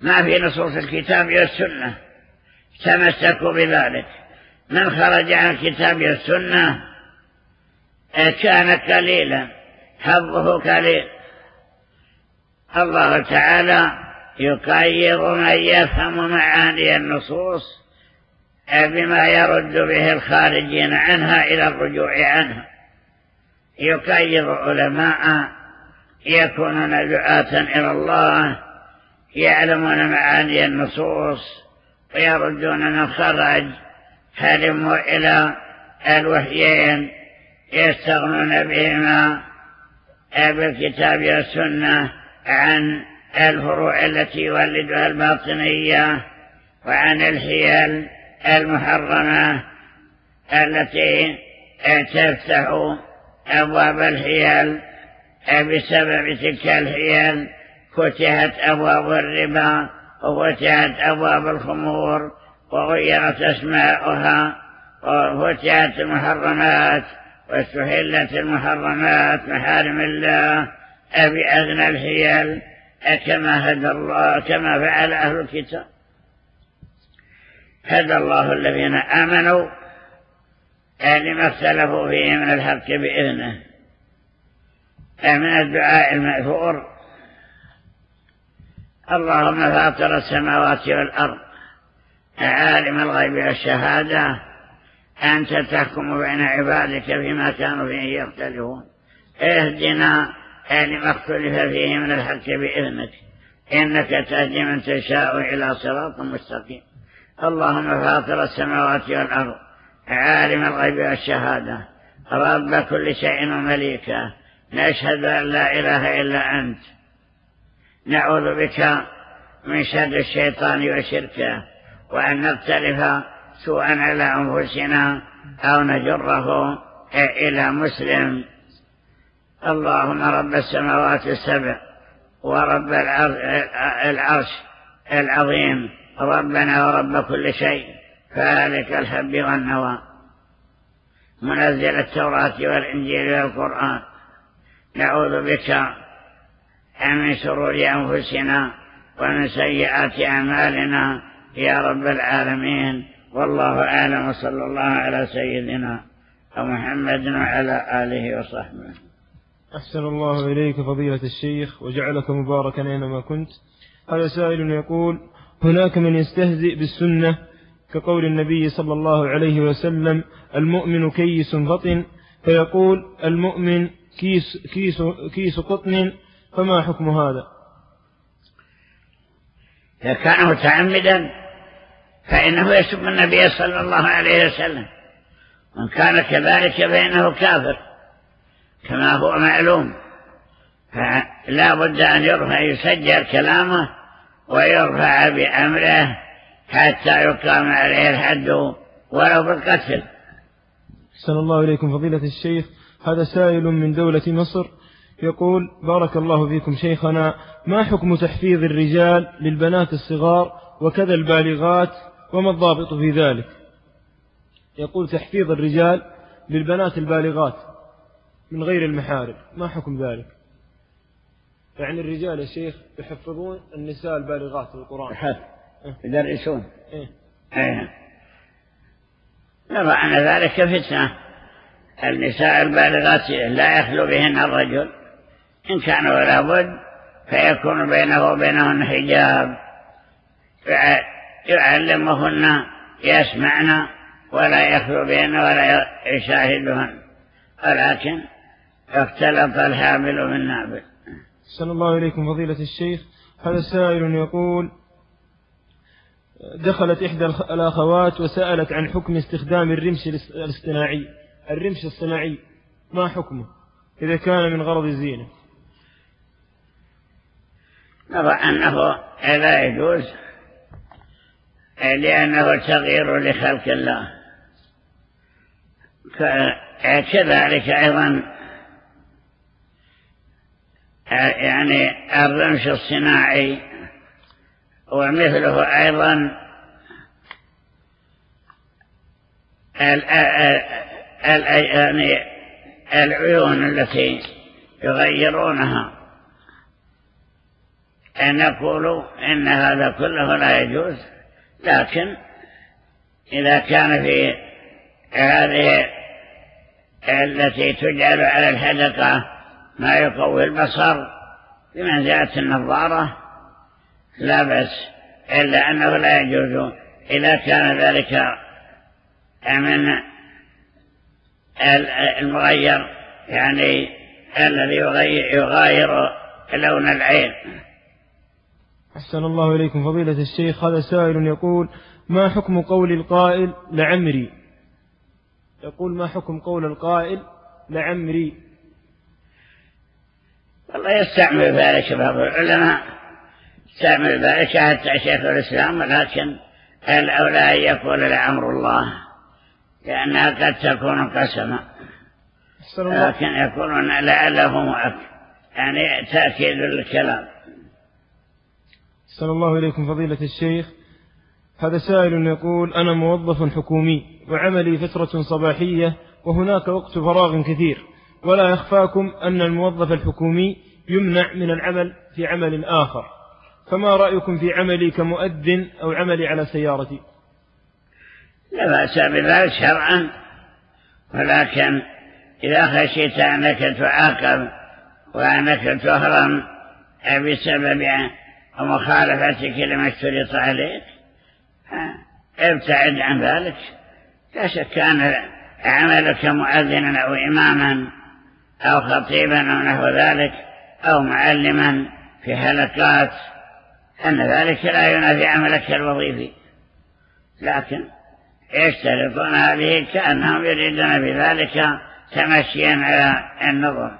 ما في نصوص الكتاب والسنة. تمسكوا بذلك. من خرج عن الكتاب والسنة كان قليلا. حظه قليل الله تعالى يقيض من يفهم معاني النصوص بما يرد به الخارجين عنها إلى الرجوع عنها. يقيض علماء يكونون دعاة إلى الله يعلمون معاني النصوص ويردون من خرج هلموا إلى الوحيين يستغنون بهما بالكتاب والسنة عن الفروع التي يولدها الباطنية وعن الحيل المحرمة التي تفتح أبواب الحيل بسبب تلك الحيل فتحت أبواب الربا وفتحت أبواب الخمور وغيرت أسماؤها وفتحت المحرمات واستحلت المحرمات محارم الله بأذن الحيل كما هدى الله كما فعل أهل الكتاب. هدى الله الذين آمنوا لما اختلفوا فيه من الحق بإذنه. من الدعاء المأثور اللهم فاطر السماوات والأرض عالم الغيب والشهادة أنت تحكم بين عبادك فيما كانوا فيه يختلفون. اهدنا لما اختلف فيه من الحق بإذنك. إنك تهدي من تشاء إلى صراط مستقيم. اللهم فاطر السماوات والأرض عالم الغيب والشهادة رب كل شيء ومليكه. نشهد أن لا إله إلا أنت. نعوذ بك من شر الشيطان وشركه. وأن نقترف سوءا على أنفسنا أو نجره إلى مسلم. اللهم رب السماوات السبع ورب العرش العظيم. ربنا ورب كل شيء. فالك الحب والنوى. منزل التوراة والإنجيل والقرآن. نعوذ بك من شرور أنفسنا ومن سيئات أعمالنا. يا رب العالمين. والله أعلم وصلى الله على سيدنا محمد وعلى آله وصحبه. أحسن الله إليك فضيلة الشيخ وجعلك مباركا أينما كنت. هذا سائل يقول هناك من يستهزئ بالسنة كقول النبي صلى الله عليه وسلم المؤمن كيس فطن فيقول المؤمن كيس, كيس, كيس قطن فما حكم هذا؟ إذا كان متعمدا فإنه يسب النبي صلى الله عليه وسلم. من كان كذلك فإنه كافر كما هو معلوم. فلا بد أن يرفع يسجل كلامه ويرفع بأمره حتى يقام عليه الحد ولو بالقتل. أحسن الله إليكم فضيلة الشيخ. هذا سائل من دولة مصر يقول بارك الله فيكم شيخنا ما حكم تحفيظ الرجال للبنات الصغار وكذا البالغات وما الضابط في ذلك؟ يقول تحفيظ الرجال للبنات البالغات من غير المحارم ما حكم ذلك؟ يعني الرجال يا شيخ يحفظون النساء البالغات القرآن. حفظ يدرسون إيه؟ إيه. نرى أن ذلك فتنة النساء البالغات لا يخلو بهن الرجل. إن كانوا لابد فيكون بينه وبينهن حجاب. يعلمهن يسمعن ولا يخلو بهن ولا يشاهدهن. ولكن اختلط الحامل بالنابل صلى الله إليكم فضيلة الشيخ. هذا سائل يقول دخلت إحدى الأخوات وسألت عن حكم استخدام الرمش الاصطناعي. الرمش الصناعي ما حكمه؟ إذا كان من غرض الزينة. نرى أنه لا يجوز لأنه تغيير لخلق الله. كذلك أيضا يعني الرمش الصناعي ومثله أيضا يعني العيون التي يغيرونها. أن نقول إن هذا كله لا يجوز. لكن إذا كان في هذه التي تجعل على الحلقة ما يقوي البصر بمنزلة النظارة لا بس إلا أنه لا يجوز. إذا كان ذلك من المغير يعني الذي يغاير لون العين. أحسن الله إليكم. فضيلة الشيخ هذا سائل يقول ما حكم قول القائل لعمري؟ يقول ما حكم قول القائل لعمري؟ والله يستعمل ذلك بعض العلماء يستعمل ذلك حتى شيخ الإسلام ولكن الأولى أن يقول لعمر الله لأنها قد تكون قسما لكن يقولون لعله مؤكد يعني تأكيد الكلام صلى الله إليكم فضيلة الشيخ. هذا سائل يقول أنا موظف حكومي وعملي فترة صباحية وهناك وقت فراغ كثير ولا يخفاكم أن الموظف الحكومي يمنع من العمل في عمل آخر؟ فما رأيكم في عملي كمؤذن أو عملي على سيارتي؟ لا بأس بذلك شرعا ولكن إذا خشيت أنك تعاقب وأنك تهرم بسبب ومخالفتك لما اشترط عليك ابتعد عن ذلك. لا شك أن عملك مؤذنا أو إماما أو خطيبا أو نحو ذلك أو معلما في حلقات أن ذلك لا ينافي عملك الوظيفي. لكن يشترطون هذه كأنهم يريدون بذلك تمشيا على النظر.